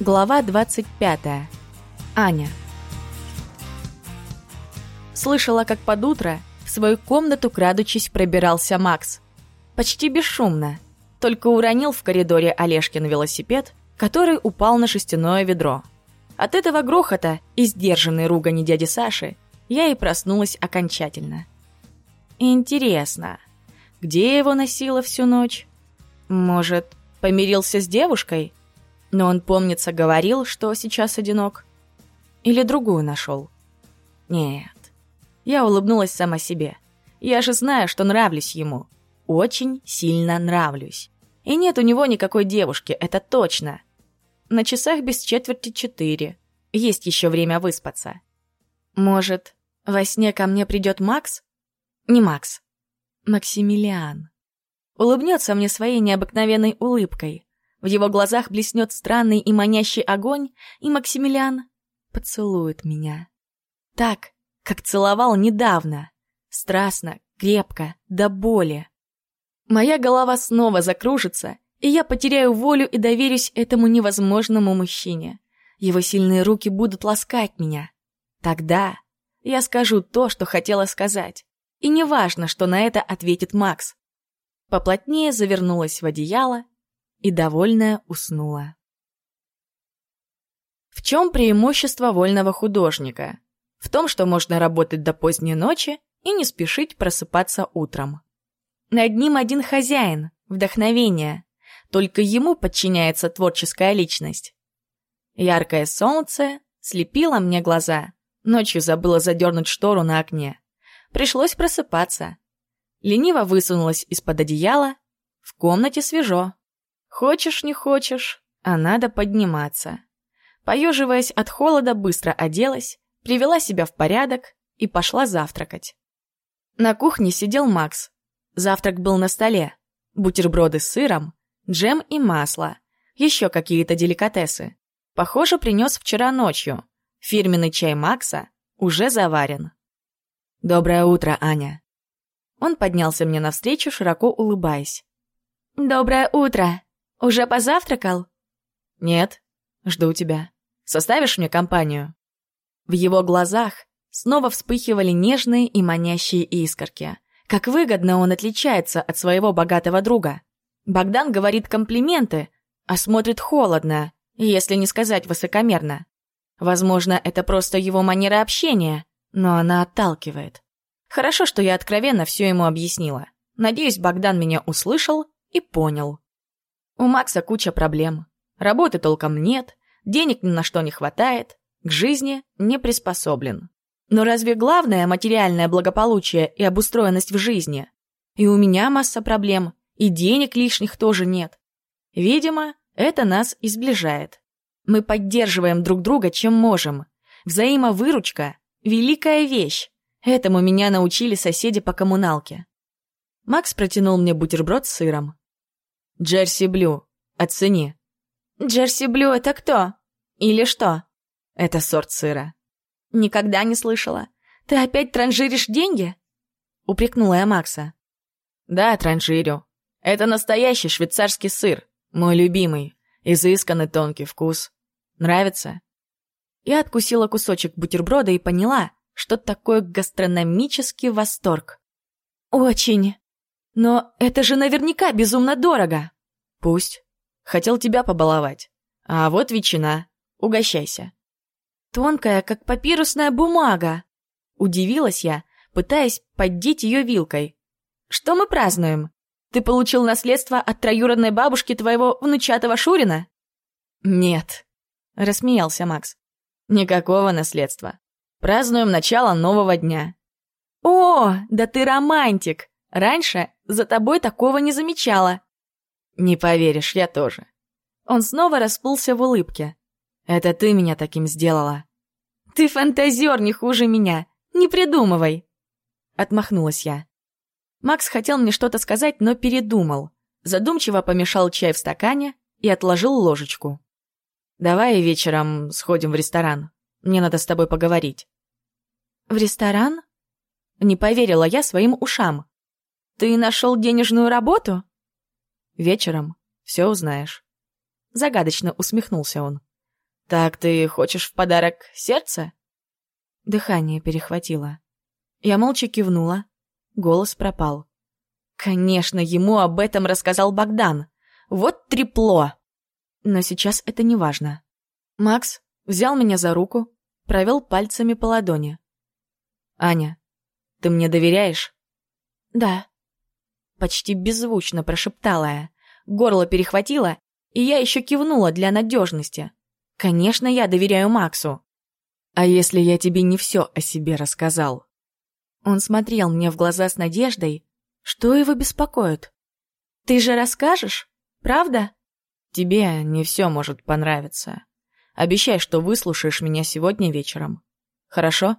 Глава 25. Аня. Слышала, как под утро в свою комнату, крадучись, пробирался Макс. Почти бесшумно. Только уронил в коридоре Олежкин велосипед, который упал на шестяное ведро. От этого грохота и сдержанной ругани дяди Саши я и проснулась окончательно. Интересно, где его носила всю ночь? Может, помирился с девушкой? Но он, помнится, говорил, что сейчас одинок. Или другую нашел. Нет. Я улыбнулась сама себе. Я же знаю, что нравлюсь ему. Очень сильно нравлюсь. И нет у него никакой девушки, это точно. На часах без четверти четыре. Есть еще время выспаться. Может, во сне ко мне придет Макс? Не Макс. Максимилиан. Улыбнется мне своей необыкновенной улыбкой. В его глазах блеснет странный и манящий огонь, и Максимилиан поцелует меня. Так, как целовал недавно. Страстно, крепко, до боли. Моя голова снова закружится, и я потеряю волю и доверюсь этому невозможному мужчине. Его сильные руки будут ласкать меня. Тогда я скажу то, что хотела сказать. И неважно, что на это ответит Макс. Поплотнее завернулась в одеяло и, довольная, уснула. В чем преимущество вольного художника? В том, что можно работать до поздней ночи и не спешить просыпаться утром. Над ним один хозяин, вдохновение. Только ему подчиняется творческая личность. Яркое солнце слепило мне глаза. Ночью забыла задернуть штору на окне. Пришлось просыпаться. Лениво высунулась из-под одеяла. В комнате свежо. Хочешь, не хочешь, а надо подниматься. Поеживаясь от холода, быстро оделась, привела себя в порядок и пошла завтракать. На кухне сидел Макс. Завтрак был на столе. Бутерброды с сыром, джем и масло, еще какие-то деликатесы. Похоже, принес вчера ночью. Фирменный чай Макса уже заварен. «Доброе утро, Аня». Он поднялся мне навстречу, широко улыбаясь. «Доброе утро!» «Уже позавтракал?» «Нет, жду тебя. Составишь мне компанию?» В его глазах снова вспыхивали нежные и манящие искорки. Как выгодно он отличается от своего богатого друга. Богдан говорит комплименты, а смотрит холодно, если не сказать высокомерно. Возможно, это просто его манера общения, но она отталкивает. Хорошо, что я откровенно все ему объяснила. Надеюсь, Богдан меня услышал и понял. У Макса куча проблем. Работы толком нет, денег ни на что не хватает, к жизни не приспособлен. Но разве главное материальное благополучие и обустроенность в жизни? И у меня масса проблем, и денег лишних тоже нет. Видимо, это нас и сближает. Мы поддерживаем друг друга, чем можем. Взаимовыручка – великая вещь. Этому меня научили соседи по коммуналке. Макс протянул мне бутерброд с сыром. Джерси Блю. Оцени. Джерси Блю это кто? Или что? Это сорт сыра. Никогда не слышала. Ты опять транжиришь деньги? Упрекнула я Макса. Да, транжирю. Это настоящий швейцарский сыр. Мой любимый. Изысканный тонкий вкус. Нравится? Я откусила кусочек бутерброда и поняла, что такое гастрономический восторг. Очень. Но это же наверняка безумно дорого. Пусть. Хотел тебя побаловать. А вот ветчина. Угощайся. Тонкая, как папирусная бумага. Удивилась я, пытаясь поддеть ее вилкой. Что мы празднуем? Ты получил наследство от троюродной бабушки твоего внучатого Шурина? Нет, рассмеялся Макс. Никакого наследства. Празднуем начало нового дня. О, да ты романтик! Раньше за тобой такого не замечала. Не поверишь, я тоже. Он снова расплылся в улыбке. Это ты меня таким сделала. Ты фантазер не хуже меня. Не придумывай. Отмахнулась я. Макс хотел мне что-то сказать, но передумал. Задумчиво помешал чай в стакане и отложил ложечку. «Давай вечером сходим в ресторан. Мне надо с тобой поговорить». «В ресторан?» Не поверила я своим ушам. «Ты нашел денежную работу?» «Вечером все узнаешь». Загадочно усмехнулся он. «Так ты хочешь в подарок сердце?» Дыхание перехватило. Я молча кивнула. Голос пропал. Конечно, ему об этом рассказал Богдан. Вот трепло. Но сейчас это не важно. Макс взял меня за руку, провел пальцами по ладони. «Аня, ты мне доверяешь?» «Да». Почти беззвучно прошептала я. Горло перехватило, и я еще кивнула для надежности. «Конечно, я доверяю Максу». «А если я тебе не все о себе рассказал?» Он смотрел мне в глаза с надеждой. Что его беспокоит? «Ты же расскажешь, правда?» «Тебе не все может понравиться. Обещай, что выслушаешь меня сегодня вечером. Хорошо?»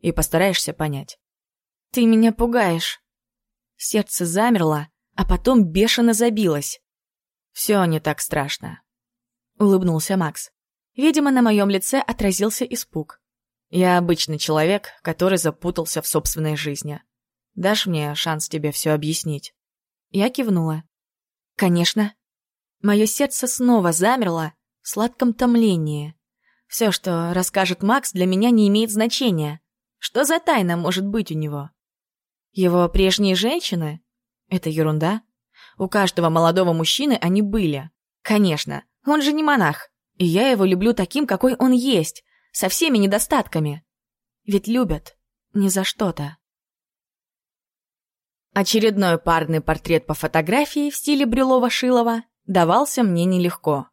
И постараешься понять. «Ты меня пугаешь». Сердце замерло, а потом бешено забилось. «Все не так страшно», — улыбнулся Макс. Видимо, на моем лице отразился испуг. Я обычный человек, который запутался в собственной жизни. Дашь мне шанс тебе все объяснить?» Я кивнула. «Конечно». Мое сердце снова замерло в сладком томлении. Все, что расскажет Макс, для меня не имеет значения. Что за тайна может быть у него? Его прежние женщины? Это ерунда. У каждого молодого мужчины они были. Конечно, он же не монах. И я его люблю таким, какой он есть, со всеми недостатками. Ведь любят не за что-то. Очередной парный портрет по фотографии в стиле Брюлова-Шилова давался мне нелегко.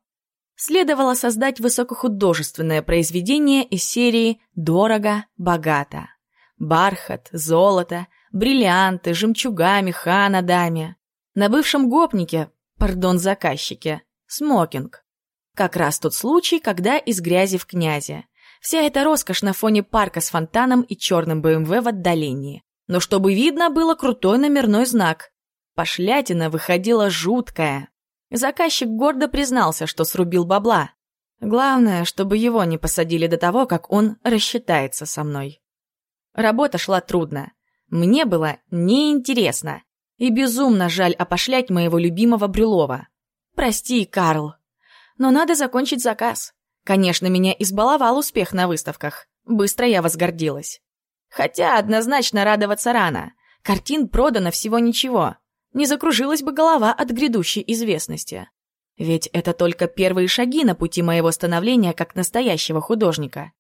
Следовало создать высокохудожественное произведение из серии «Дорого, богато». Бархат, золото, бриллианты, жемчуга, меха на даме. На бывшем гопнике, пардон, заказчике, смокинг. Как раз тот случай, когда из грязи в князе. Вся эта роскошь на фоне парка с фонтаном и черным БМВ в отдалении. Но чтобы видно было крутой номерной знак. Пошлятина выходила жуткая. Заказчик гордо признался, что срубил бабла. Главное, чтобы его не посадили до того, как он рассчитается со мной. Работа шла трудно. Мне было неинтересно. И безумно жаль опошлять моего любимого Брюлова. Прости, Карл. Но надо закончить заказ. Конечно, меня избаловал успех на выставках. Быстро я возгордилась. Хотя однозначно радоваться рано. Картин продано всего ничего. Не закружилась бы голова от грядущей известности. Ведь это только первые шаги на пути моего становления как настоящего художника.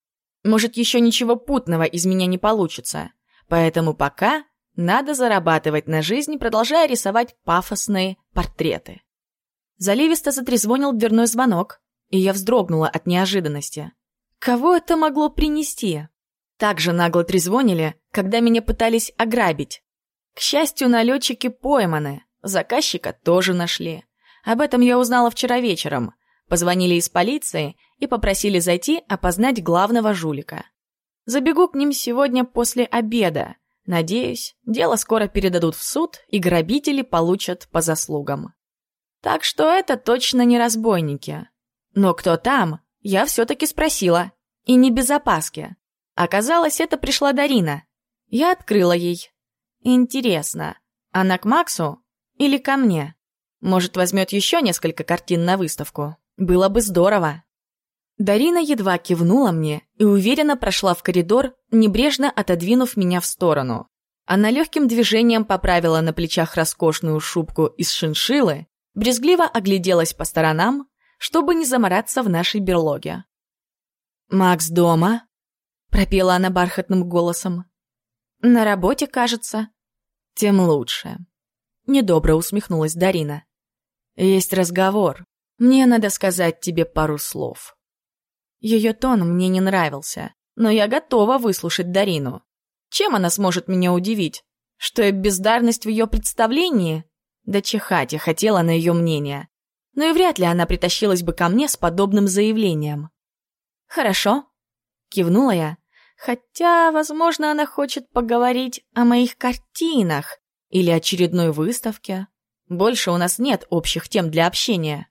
Может, еще ничего путного из меня не получится. Поэтому пока надо зарабатывать на жизнь, продолжая рисовать пафосные портреты. Заливисто затрезвонил дверной звонок, и я вздрогнула от неожиданности. Кого это могло принести? Так же нагло трезвонили, когда меня пытались ограбить. К счастью, налетчики пойманы, заказчика тоже нашли. Об этом я узнала вчера вечером. Позвонили из полиции и попросили зайти опознать главного жулика. Забегу к ним сегодня после обеда. Надеюсь, дело скоро передадут в суд, и грабители получат по заслугам. Так что это точно не разбойники. Но кто там, я все-таки спросила. И не без опаски. Оказалось, это пришла Дарина. Я открыла ей. Интересно, она к Максу или ко мне? Может, возьмет еще несколько картин на выставку? Было бы здорово. Дарина едва кивнула мне и уверенно прошла в коридор, небрежно отодвинув меня в сторону. Она легким движением поправила на плечах роскошную шубку из шиншилы, брезгливо огляделась по сторонам, чтобы не замораться в нашей берлоге. «Макс дома?» — пропела она бархатным голосом. «На работе, кажется». «Тем лучше». Недобро усмехнулась Дарина. «Есть разговор. Мне надо сказать тебе пару слов». Ее тон мне не нравился, но я готова выслушать Дарину. Чем она сможет меня удивить? Что я бездарность в ее представлении? Да чихать я хотела на ее мнение но и вряд ли она притащилась бы ко мне с подобным заявлением. «Хорошо», — кивнула я, хотя, возможно, она хочет поговорить о моих картинах или очередной выставке. Больше у нас нет общих тем для общения.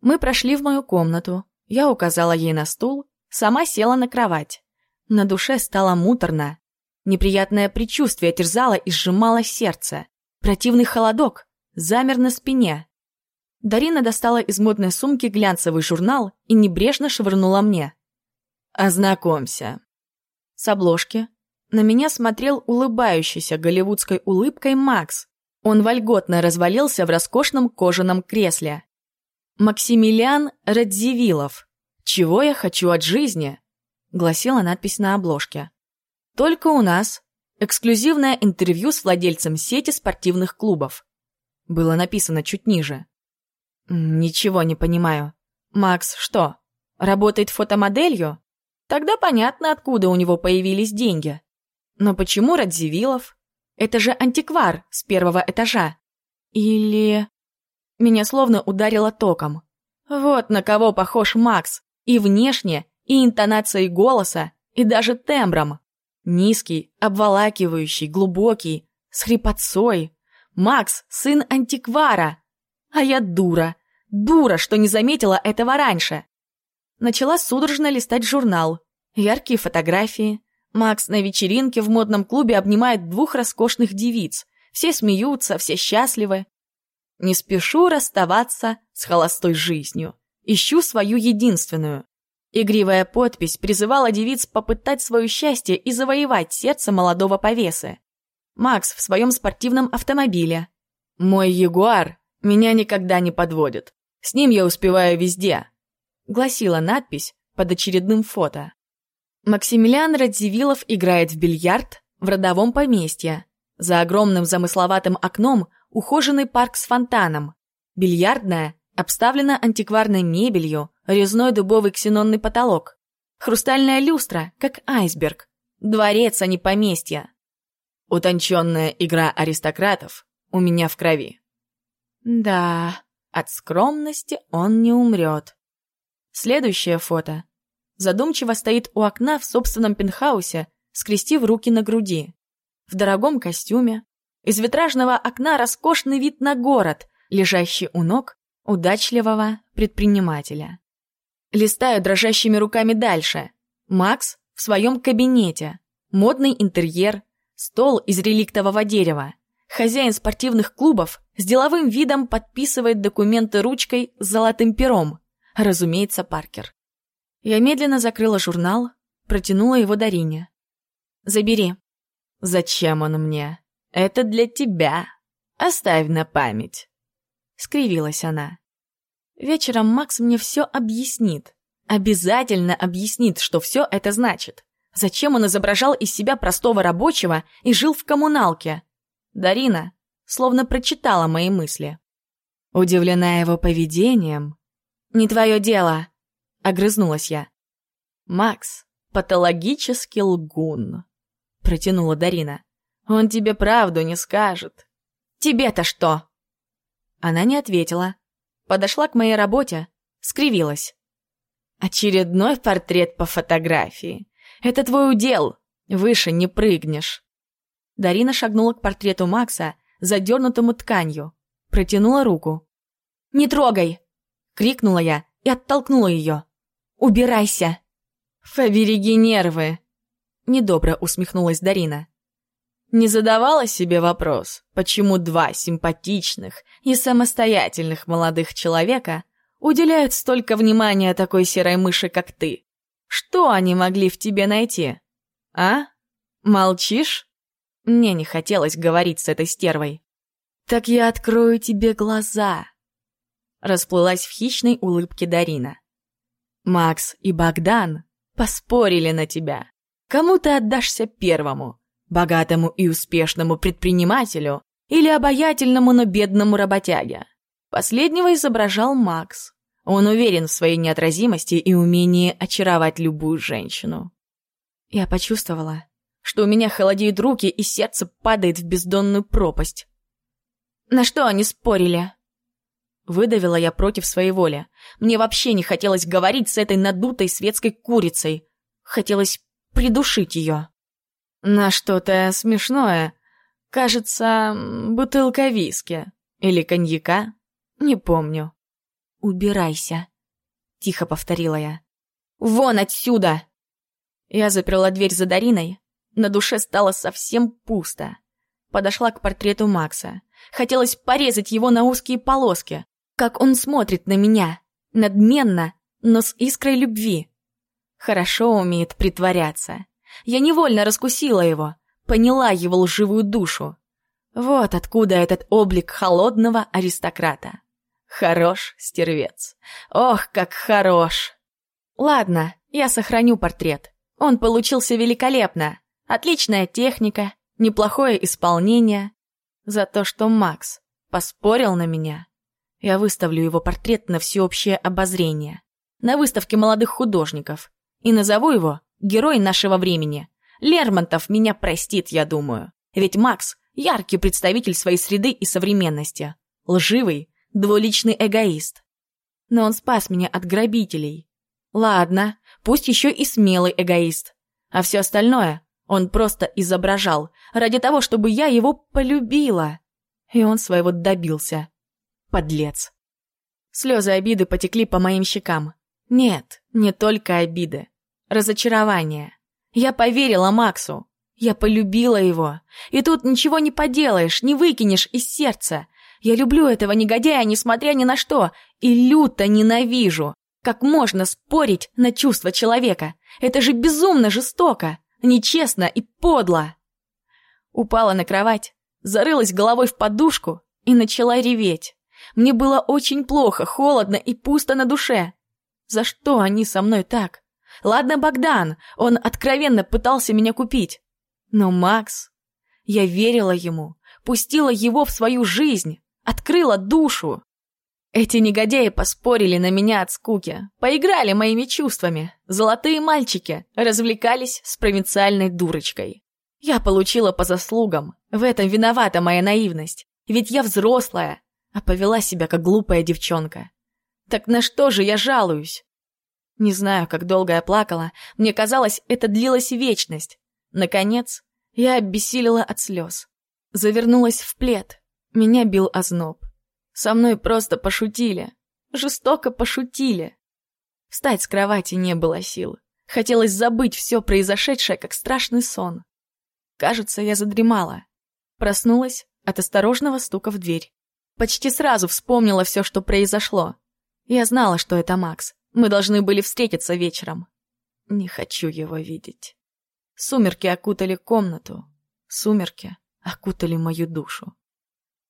Мы прошли в мою комнату, я указала ей на стул, сама села на кровать. На душе стало муторно. Неприятное предчувствие терзало и сжимало сердце. Противный холодок замер на спине. Дарина достала из модной сумки глянцевый журнал и небрежно швырнула мне. «Ознакомься». С обложки на меня смотрел улыбающийся голливудской улыбкой Макс. Он вольготно развалился в роскошном кожаном кресле. «Максимилиан Радзивиллов. Чего я хочу от жизни?» — гласила надпись на обложке. «Только у нас. Эксклюзивное интервью с владельцем сети спортивных клубов». Было написано чуть ниже. «Ничего не понимаю. Макс что, работает фотомоделью? Тогда понятно, откуда у него появились деньги. Но почему Радзивиллов? Это же антиквар с первого этажа. Или... Меня словно ударило током. Вот на кого похож Макс. И внешне, и интонацией голоса, и даже тембром. Низкий, обволакивающий, глубокий, с хрипотцой. Макс — сын антиквара. А я дура. Дура, что не заметила этого раньше. Начала судорожно листать журнал. Яркие фотографии. Макс на вечеринке в модном клубе обнимает двух роскошных девиц. Все смеются, все счастливы. Не спешу расставаться с холостой жизнью. Ищу свою единственную. Игривая подпись призывала девиц попытать свое счастье и завоевать сердце молодого повесы. Макс в своем спортивном автомобиле. «Мой Ягуар меня никогда не подводит. С ним я успеваю везде», — гласила надпись под очередным фото. Максимилиан Радзивиллов играет в бильярд в родовом поместье. За огромным замысловатым окном ухоженный парк с фонтаном. Бильярдная обставлена антикварной мебелью, резной дубовый ксенонный потолок. Хрустальная люстра, как айсберг. Дворец, а не поместье. Утонченная игра аристократов у меня в крови. Да, от скромности он не умрет. Следующее фото. Задумчиво стоит у окна в собственном пентхаусе, скрестив руки на груди. В дорогом костюме. Из витражного окна роскошный вид на город, лежащий у ног удачливого предпринимателя. Листаю дрожащими руками дальше. Макс в своем кабинете. Модный интерьер, стол из реликтового дерева. Хозяин спортивных клубов с деловым видом подписывает документы ручкой с золотым пером. Разумеется, Паркер. Я медленно закрыла журнал, протянула его Дарине. «Забери». «Зачем он мне? Это для тебя. Оставь на память». Скривилась она. Вечером Макс мне все объяснит. Обязательно объяснит, что все это значит. Зачем он изображал из себя простого рабочего и жил в коммуналке? Дарина словно прочитала мои мысли. Удивлена его поведением. «Не твое дело», — огрызнулась я. «Макс, патологический лгун», — протянула Дарина. «Он тебе правду не скажет». «Тебе-то что?» Она не ответила. Подошла к моей работе, скривилась. «Очередной портрет по фотографии. Это твой удел. Выше не прыгнешь». Дарина шагнула к портрету Макса, задернутому тканью. Протянула руку. «Не трогай!» — крикнула я и оттолкнула ее. «Убирайся!» «Побереги нервы!» — недобро усмехнулась Дарина. Не задавала себе вопрос, почему два симпатичных и самостоятельных молодых человека уделяют столько внимания такой серой мыши, как ты? Что они могли в тебе найти? А? Молчишь? Мне не хотелось говорить с этой стервой. «Так я открою тебе глаза!» Расплылась в хищной улыбке Дарина. «Макс и Богдан поспорили на тебя. Кому ты отдашься первому? Богатому и успешному предпринимателю или обаятельному, но бедному работяге?» Последнего изображал Макс. Он уверен в своей неотразимости и умении очаровать любую женщину. Я почувствовала, что у меня холодеют руки и сердце падает в бездонную пропасть. На что они спорили? Выдавила я против своей воли. Мне вообще не хотелось говорить с этой надутой светской курицей. Хотелось придушить ее. На что-то смешное. Кажется, бутылка виски. Или коньяка. Не помню. «Убирайся», — тихо повторила я. «Вон отсюда!» Я заперла дверь за Дариной, на душе стало совсем пусто. Подошла к портрету Макса. Хотелось порезать его на узкие полоски. Как он смотрит на меня, надменно, но с искрой любви. Хорошо умеет притворяться. Я невольно раскусила его, поняла его лживую душу. Вот откуда этот облик холодного аристократа. Хорош, стервец. Ох, как хорош. Ладно, я сохраню портрет. Он получился великолепно. Отличная техника, неплохое исполнение. За то, что Макс поспорил на меня, я выставлю его портрет на всеобщее обозрение. На выставке молодых художников. И назову его «Герой нашего времени». Лермонтов меня простит, я думаю. Ведь Макс — яркий представитель своей среды и современности. Лживый, двуличный эгоист. Но он спас меня от грабителей. Ладно, пусть еще и смелый эгоист. А все остальное он просто изображал, ради того, чтобы я его полюбила. И он своего добился. Подлец. Слезы обиды потекли по моим щекам. Нет, не только обиды. Разочарование. Я поверила Максу. Я полюбила его. И тут ничего не поделаешь, не выкинешь из сердца. Я люблю этого негодяя, несмотря ни на что, и люто ненавижу. Как можно спорить на чувства человека? Это же безумно жестоко, нечестно и подло. Упала на кровать, зарылась головой в подушку и начала реветь. Мне было очень плохо, холодно и пусто на душе. За что они со мной так? Ладно, Богдан, он откровенно пытался меня купить. Но Макс... Я верила ему, пустила его в свою жизнь, открыла душу. Эти негодяи поспорили на меня от скуки, поиграли моими чувствами. Золотые мальчики развлекались с провинциальной дурочкой. Я получила по заслугам. В этом виновата моя наивность. Ведь я взрослая, а повела себя как глупая девчонка. Так на что же я жалуюсь? Не знаю, как долго я плакала, мне казалось, это длилась вечность. Наконец, я обессилила от слез. Завернулась в плед. Меня бил озноб. Со мной просто пошутили. Жестоко пошутили. Встать с кровати не было сил. Хотелось забыть все произошедшее, как страшный сон. Кажется, я задремала. Проснулась от осторожного стука в дверь. Почти сразу вспомнила все, что произошло. Я знала, что это Макс. Мы должны были встретиться вечером. Не хочу его видеть. Сумерки окутали комнату. Сумерки окутали мою душу.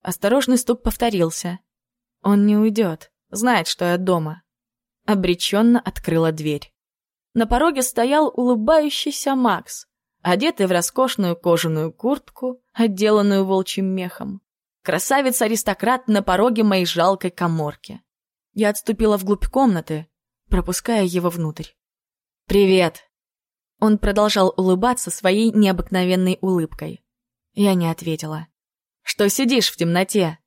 Осторожный стук повторился. Он не уйдет, знает, что я дома. Обреченно открыла дверь. На пороге стоял улыбающийся Макс, одетый в роскошную кожаную куртку, отделанную волчьим мехом. Красавец-аристократ на пороге моей жалкой коморки. Я отступила вглубь комнаты, пропуская его внутрь. «Привет!» Он продолжал улыбаться своей необыкновенной улыбкой. Я не ответила. «Что сидишь в темноте?»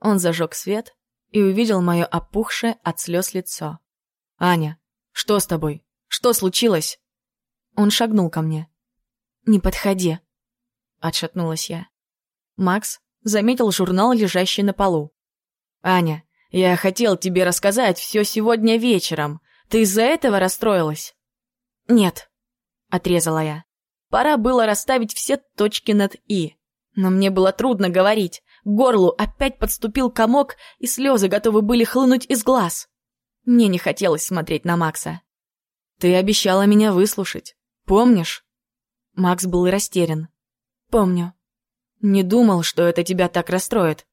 Он зажег свет и увидел мое опухшее от слез лицо. «Аня, что с тобой? Что случилось?» Он шагнул ко мне. «Не подходи», — отшатнулась я. Макс заметил журнал, лежащий на полу. «Аня, я хотел тебе рассказать все сегодня вечером. Ты из-за этого расстроилась?» «Нет», — отрезала я. Пора было расставить все точки над «и». Но мне было трудно говорить. К горлу опять подступил комок, и слезы готовы были хлынуть из глаз. Мне не хотелось смотреть на Макса. «Ты обещала меня выслушать. Помнишь?» Макс был растерян. «Помню», не думал, что это тебя так расстроит.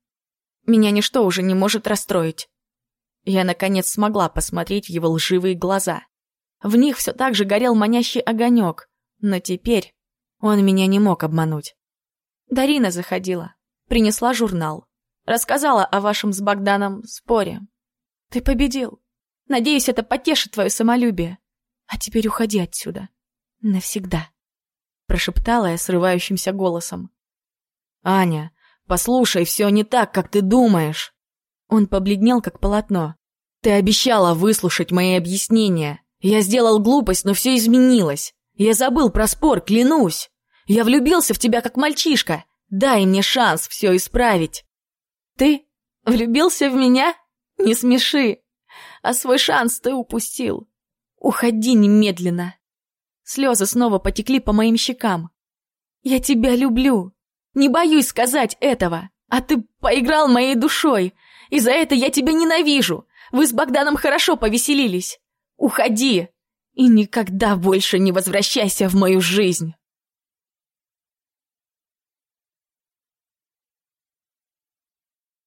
Меня ничто уже не может расстроить. Я, наконец, смогла посмотреть в его лживые глаза. В них все так же горел манящий огонек, но теперь он меня не мог обмануть. Дарина заходила, принесла журнал, рассказала о вашем с Богданом споре. Ты победил. Надеюсь, это потешит твое самолюбие. А теперь уходи отсюда. Навсегда. Прошептала я срывающимся голосом. «Аня, послушай, все не так, как ты думаешь!» Он побледнел, как полотно. «Ты обещала выслушать мои объяснения. Я сделал глупость, но все изменилось. Я забыл про спор, клянусь. Я влюбился в тебя, как мальчишка. Дай мне шанс все исправить». «Ты влюбился в меня? Не смеши. А свой шанс ты упустил. Уходи немедленно». Слезы снова потекли по моим щекам. «Я тебя люблю. Не боюсь сказать этого. А ты поиграл моей душой. И за это я тебя ненавижу. Вы с Богданом хорошо повеселились. Уходи и никогда больше не возвращайся в мою жизнь.